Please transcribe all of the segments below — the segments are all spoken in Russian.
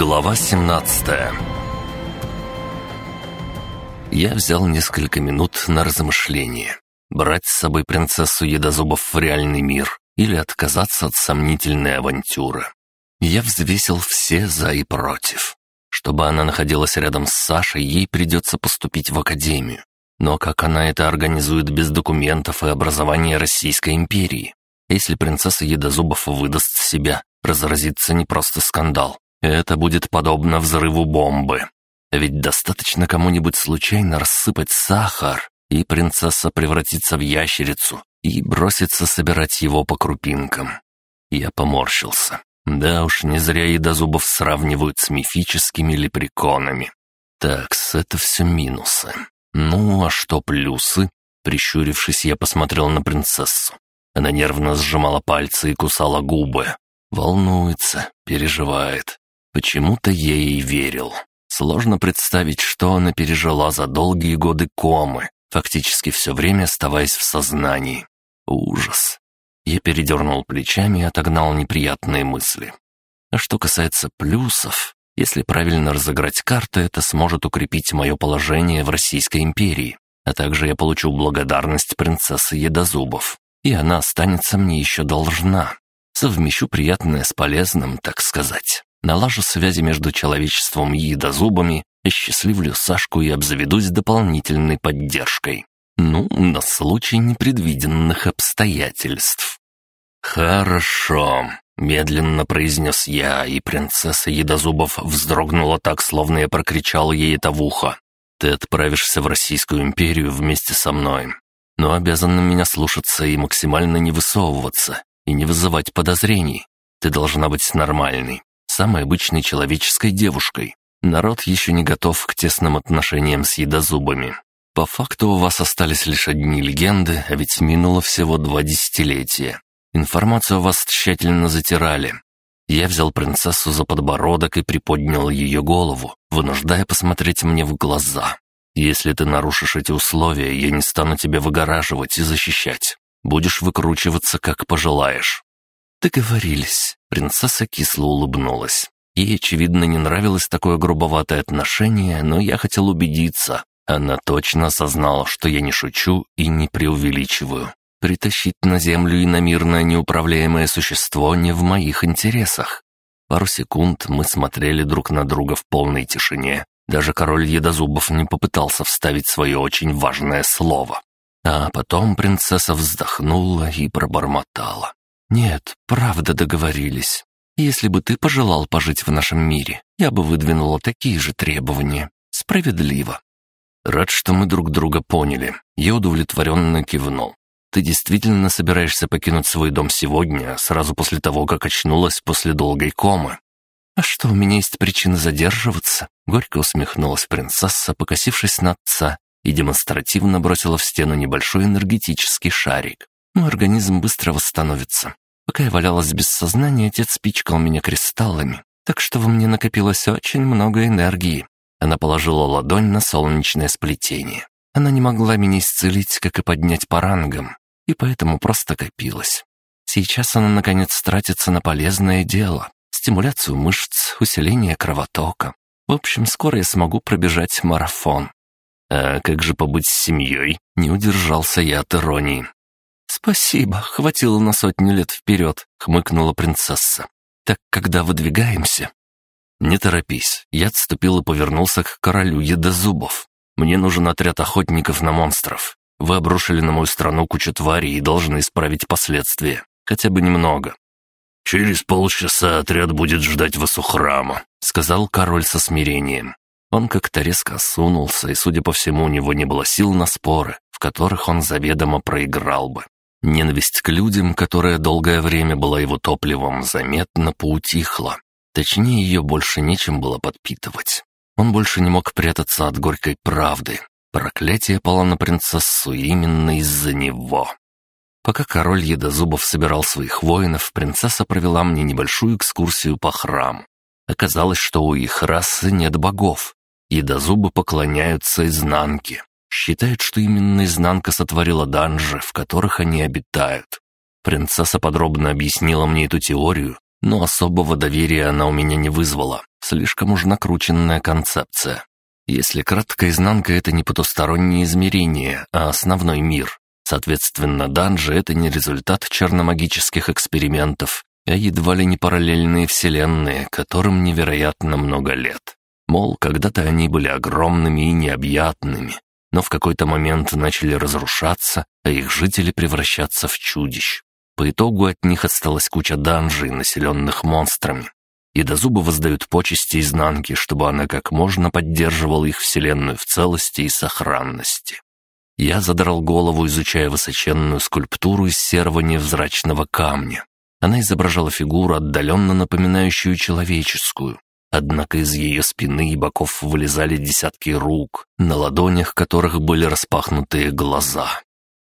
Глава 17 Я взял несколько минут на размышление. Брать с собой принцессу Едозубов в реальный мир или отказаться от сомнительной авантюры. Я взвесил все «за» и «против». Чтобы она находилась рядом с Сашей, ей придется поступить в академию. Но как она это организует без документов и образования Российской империи? Если принцесса Едозубов выдаст себя, разразится не просто скандал, это будет подобно взрыву бомбы. Ведь достаточно кому-нибудь случайно рассыпать сахар, и принцесса превратится в ящерицу и бросится собирать его по крупинкам. Я поморщился. Да уж, не зря и до зубов сравнивают с мифическими лепреконами. Такс, это все минусы. Ну, а что плюсы? Прищурившись, я посмотрел на принцессу. Она нервно сжимала пальцы и кусала губы. Волнуется, переживает. Почему-то я ей верил. Сложно представить, что она пережила за долгие годы комы, фактически все время оставаясь в сознании. Ужас. Я передернул плечами и отогнал неприятные мысли. А что касается плюсов, если правильно разыграть карты, это сможет укрепить мое положение в Российской империи, а также я получу благодарность принцессы Едозубов, и она останется мне еще должна. Совмещу приятное с полезным, так сказать. Налажу связи между человечеством и едозубами, осчастливлю Сашку и обзаведусь дополнительной поддержкой. Ну, на случай непредвиденных обстоятельств. «Хорошо», — медленно произнес я, и принцесса Едозубов вздрогнула так, словно я прокричал ей это в ухо. «Ты отправишься в Российскую империю вместе со мной, но обязан меня слушаться и максимально не высовываться, и не вызывать подозрений. Ты должна быть нормальной, самой обычной человеческой девушкой. Народ еще не готов к тесным отношениям с едозубами. По факту у вас остались лишь одни легенды, а ведь минуло всего два десятилетия. Информацию о вас тщательно затирали. Я взял принцессу за подбородок и приподнял ее голову, вынуждая посмотреть мне в глаза. Если ты нарушишь эти условия, я не стану тебя выгораживать и защищать. Будешь выкручиваться, как пожелаешь». «Договорились». Принцесса кисло улыбнулась. Ей, очевидно, не нравилось такое грубоватое отношение, но я хотел убедиться. Она точно осознала, что я не шучу и не преувеличиваю. Притащить на землю иномирное неуправляемое существо не в моих интересах. Пару секунд мы смотрели друг на друга в полной тишине. Даже король Едозубов не попытался вставить свое очень важное слово. А потом принцесса вздохнула и пробормотала. «Нет, правда договорились. Если бы ты пожелал пожить в нашем мире, я бы выдвинула такие же требования. Справедливо». «Рад, что мы друг друга поняли». Я удовлетворенно кивнул. «Ты действительно собираешься покинуть свой дом сегодня, сразу после того, как очнулась после долгой комы?» «А что, у меня есть причина задерживаться?» Горько усмехнулась принцесса, покосившись на отца и демонстративно бросила в стену небольшой энергетический шарик. Мой организм быстро восстановится. Пока я валялась без сознания, отец пичкал меня кристаллами, так что во мне накопилось очень много энергии. Она положила ладонь на солнечное сплетение. Она не могла меня исцелить, как и поднять по рангам, и поэтому просто копилась. Сейчас она, наконец, тратится на полезное дело, стимуляцию мышц, усиление кровотока. В общем, скоро я смогу пробежать марафон. «А как же побыть с семьей?» — не удержался я от иронии. «Спасибо, хватило на сотню лет вперед», — хмыкнула принцесса. «Так когда выдвигаемся?» «Не торопись». Я отступил и повернулся к королю Едозубов. «Мне нужен отряд охотников на монстров. Вы обрушили на мою страну кучу тварей и должны исправить последствия. Хотя бы немного». «Через полчаса отряд будет ждать вас у храма», — сказал король со смирением. Он как-то резко осунулся, и, судя по всему, у него не было сил на споры, в которых он заведомо проиграл бы. Ненависть к людям, которая долгое время была его топливом, заметно поутихла. Точнее, ее больше нечем было подпитывать. Он больше не мог прятаться от горькой правды. Проклятие пало на принцессу именно из-за него. Пока король Едозубов собирал своих воинов, принцесса провела мне небольшую экскурсию по храму. Оказалось, что у их расы нет богов, и до зубы поклоняются изнанке. Считают, что именно изнанка сотворила данжи, в которых они обитают. Принцесса подробно объяснила мне эту теорию, но особого доверия она у меня не вызвала. Слишком уж накрученная концепция. Если кратко, изнанка — это не потустороннее измерение, а основной мир. Соответственно, данжи — это не результат черномагических экспериментов, а едва ли не параллельные вселенные, которым невероятно много лет. Мол, когда-то они были огромными и необъятными, но в какой-то момент начали разрушаться, а их жители превращаться в чудищ. По итогу от них осталась куча данжей, населенных монстрами. И до зуба воздают почести изнанки, чтобы она как можно поддерживала их вселенную в целости и сохранности. Я задрал голову, изучая высоченную скульптуру из серого невзрачного камня. Она изображала фигуру, отдаленно напоминающую человеческую, Однако из ее спины и боков вылезали десятки рук, на ладонях которых были распахнутые глаза.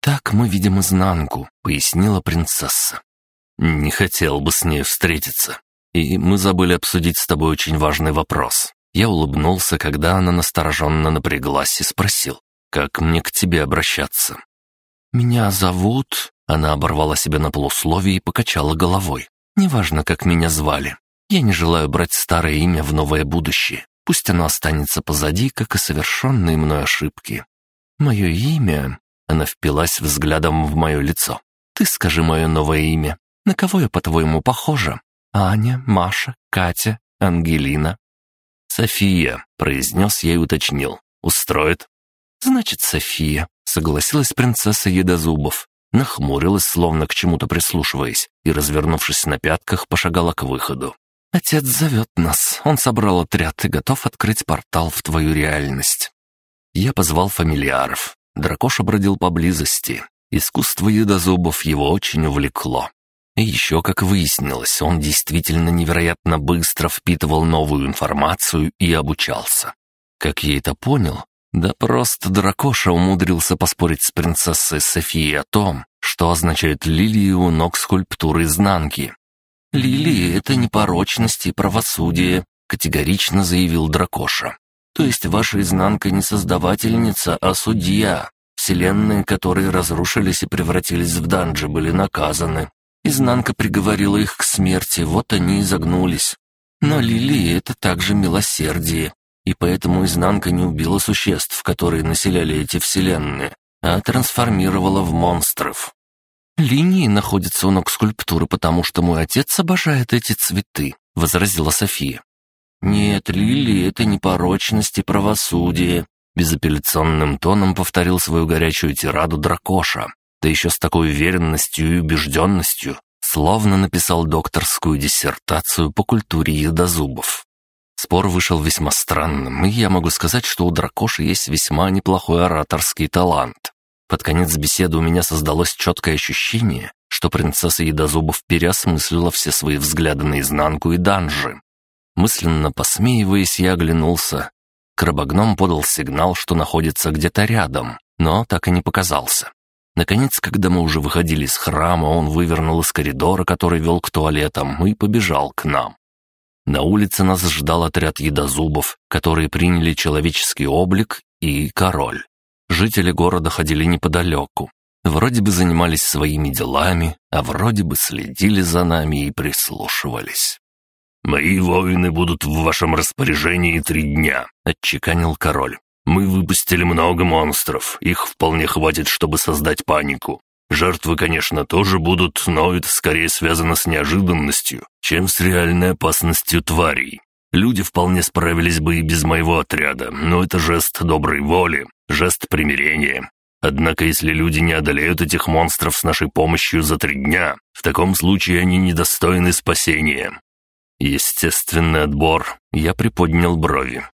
«Так мы видим изнанку», — пояснила принцесса. «Не хотел бы с ней встретиться. И мы забыли обсудить с тобой очень важный вопрос». Я улыбнулся, когда она настороженно напряглась и спросил, «Как мне к тебе обращаться?» «Меня зовут...» Она оборвала себя на полусловие и покачала головой. «Неважно, как меня звали. Я не желаю брать старое имя в новое будущее. Пусть оно останется позади, как и совершенные мной ошибки. Мое имя...» Она впилась взглядом в мое лицо. «Ты скажи мое новое имя. На кого я, по-твоему, похожа? Аня, Маша, Катя, Ангелина?» «София», — произнес я и уточнил. «Устроит?» «Значит, София», — согласилась принцесса Едозубов. Нахмурилась, словно к чему-то прислушиваясь, и, развернувшись на пятках, пошагала к выходу. «Отец зовет нас. Он собрал отряд и готов открыть портал в твою реальность». Я позвал фамильяров. Дракоша бродил поблизости. Искусство едозубов его очень увлекло. И еще, как выяснилось, он действительно невероятно быстро впитывал новую информацию и обучался. Как я это понял? Да просто Дракоша умудрился поспорить с принцессой Софией о том, что означает лилии у ног скульптуры изнанки, «Лилии — это непорочность и правосудие», — категорично заявил Дракоша. «То есть ваша изнанка не создавательница, а судья. Вселенные, которые разрушились и превратились в данжи, были наказаны. Изнанка приговорила их к смерти, вот они и загнулись. Но лилии — это также милосердие, и поэтому изнанка не убила существ, которые населяли эти вселенные, а трансформировала в монстров. «Линии находятся у ног скульптуры, потому что мой отец обожает эти цветы», — возразила София. «Нет, лилии — это непорочность и правосудие», — безапелляционным тоном повторил свою горячую тираду Дракоша, да еще с такой уверенностью и убежденностью, словно написал докторскую диссертацию по культуре едозубов. Спор вышел весьма странным, и я могу сказать, что у Дракоши есть весьма неплохой ораторский талант. Под конец беседы у меня создалось четкое ощущение, что принцесса Едозубов переосмыслила все свои взгляды наизнанку и данжи. Мысленно посмеиваясь, я оглянулся. Крабогном подал сигнал, что находится где-то рядом, но так и не показался. Наконец, когда мы уже выходили из храма, он вывернул из коридора, который вел к туалетам, и побежал к нам. На улице нас ждал отряд едозубов, которые приняли человеческий облик, и король. Жители города ходили неподалеку. Вроде бы занимались своими делами, а вроде бы следили за нами и прислушивались. «Мои воины будут в вашем распоряжении три дня», — отчеканил король. «Мы выпустили много монстров, их вполне хватит, чтобы создать панику. Жертвы, конечно, тоже будут, но это скорее связано с неожиданностью, чем с реальной опасностью тварей. Люди вполне справились бы и без моего отряда, но это жест доброй воли, жест примирения. Однако если люди не одолеют этих монстров с нашей помощью за три дня, в таком случае они недостойны спасения. Естественный отбор. Я приподнял брови.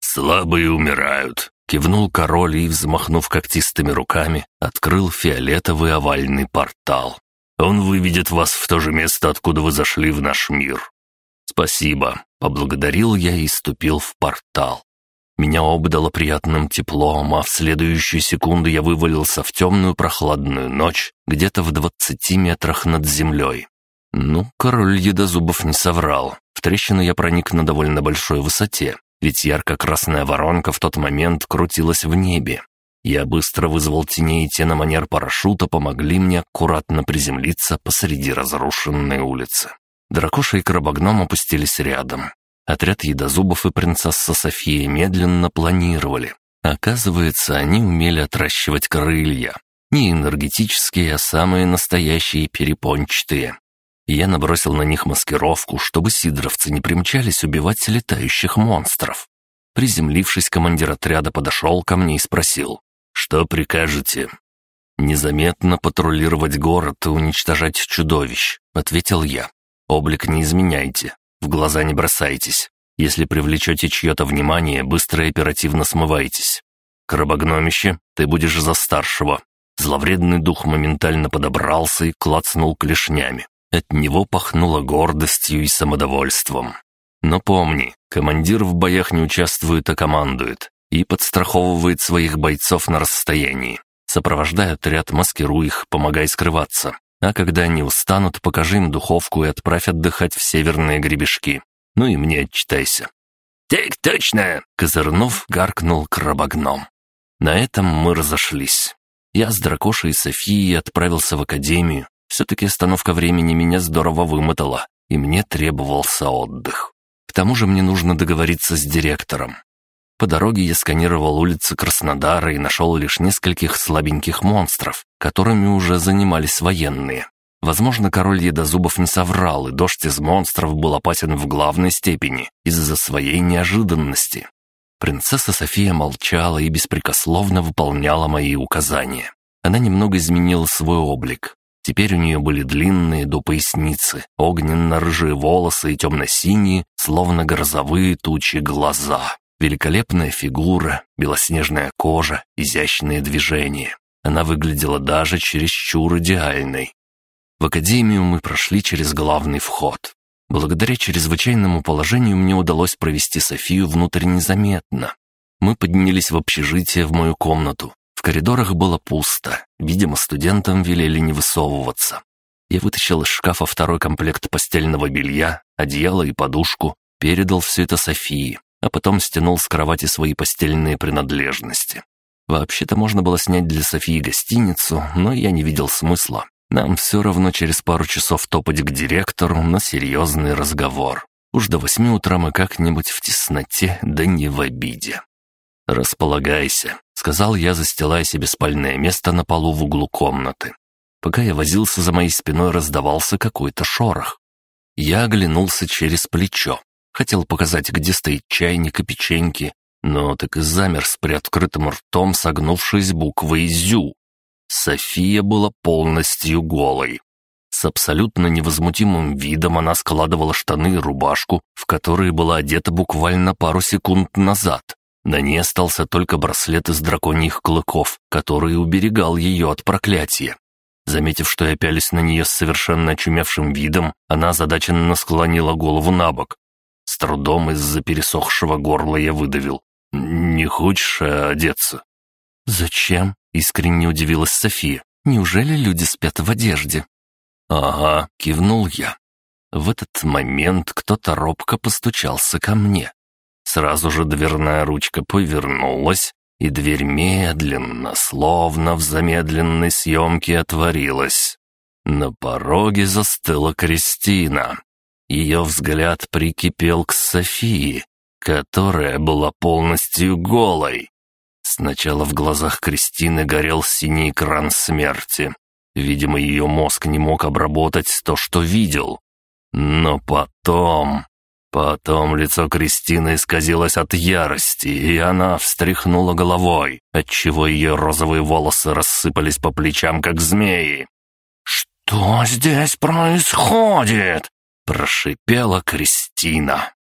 «Слабые умирают», — кивнул король и, взмахнув когтистыми руками, открыл фиолетовый овальный портал. «Он выведет вас в то же место, откуда вы зашли в наш мир». «Спасибо», — поблагодарил я и ступил в портал. Меня обдало приятным теплом, а в следующую секунду я вывалился в темную прохладную ночь, где-то в двадцати метрах над землей. Ну, король едозубов не соврал. В трещину я проник на довольно большой высоте, ведь ярко-красная воронка в тот момент крутилась в небе. Я быстро вызвал теней, те на манер парашюта помогли мне аккуратно приземлиться посреди разрушенной улицы. Дракоша и крабогном опустились рядом. Отряд едозубов и принцесса София медленно планировали. Оказывается, они умели отращивать крылья. Не энергетические, а самые настоящие перепончатые. Я набросил на них маскировку, чтобы сидоровцы не примчались убивать летающих монстров. Приземлившись, командир отряда подошел ко мне и спросил, «Что прикажете?» «Незаметно патрулировать город и уничтожать чудовищ», — ответил я. «Облик не изменяйте, в глаза не бросайтесь. Если привлечете чье-то внимание, быстро и оперативно смывайтесь. Крабогномище, ты будешь за старшего». Зловредный дух моментально подобрался и клацнул клешнями. От него пахнуло гордостью и самодовольством. Но помни, командир в боях не участвует, а командует и подстраховывает своих бойцов на расстоянии. Сопровождай отряд, маскируй их, помогай скрываться. А когда они устанут, покажи им духовку и отправь отдыхать в северные гребешки. Ну и мне отчитайся». «Так точно!» — Козырнов гаркнул крабогном. На этом мы разошлись. Я с Дракошей и Софией отправился в академию. Все-таки остановка времени меня здорово вымотала, и мне требовался отдых. К тому же мне нужно договориться с директором. По дороге я сканировал улицы Краснодара и нашел лишь нескольких слабеньких монстров, которыми уже занимались военные. Возможно, король Едозубов не соврал, и дождь из монстров был опасен в главной степени из-за своей неожиданности. Принцесса София молчала и беспрекословно выполняла мои указания. Она немного изменила свой облик. Теперь у нее были длинные до поясницы, огненно-рыжие волосы и темно-синие, словно грозовые тучи глаза. Великолепная фигура, белоснежная кожа, изящные движения. Она выглядела даже чересчур идеальной. В академию мы прошли через главный вход. Благодаря чрезвычайному положению мне удалось провести Софию внутрь незаметно. Мы поднялись в общежитие в мою комнату. В коридорах было пусто. Видимо, студентам велели не высовываться. Я вытащил из шкафа второй комплект постельного белья, одеяло и подушку, передал все это Софии а потом стянул с кровати свои постельные принадлежности. Вообще-то можно было снять для Софии гостиницу, но я не видел смысла. Нам все равно через пару часов топать к директору на серьезный разговор. Уж до восьми утра мы как-нибудь в тесноте, да не в обиде. «Располагайся», — сказал я, застилая себе спальное место на полу в углу комнаты. Пока я возился, за моей спиной раздавался какой-то шорох. Я оглянулся через плечо. Хотел показать, где стоит чайник и печеньки, но так и замер с приоткрытым ртом, согнувшись буквой «зю». София была полностью голой. С абсолютно невозмутимым видом она складывала штаны и рубашку, в которые была одета буквально пару секунд назад. На ней остался только браслет из драконьих клыков, который уберегал ее от проклятия. Заметив, что я пялюсь на нее с совершенно очумевшим видом, она озадаченно склонила голову на бок, с трудом из-за пересохшего горла я выдавил. «Не хочешь одеться?» «Зачем?» — искренне удивилась София. «Неужели люди спят в одежде?» «Ага», — кивнул я. В этот момент кто-то робко постучался ко мне. Сразу же дверная ручка повернулась, и дверь медленно, словно в замедленной съемке отворилась. На пороге застыла Кристина. Ее взгляд прикипел к Софии, которая была полностью голой. Сначала в глазах Кристины горел синий экран смерти. Видимо, ее мозг не мог обработать то, что видел. Но потом... Потом лицо Кристины исказилось от ярости, и она встряхнула головой, отчего ее розовые волосы рассыпались по плечам, как змеи. «Что здесь происходит?» Прошипела Кристина.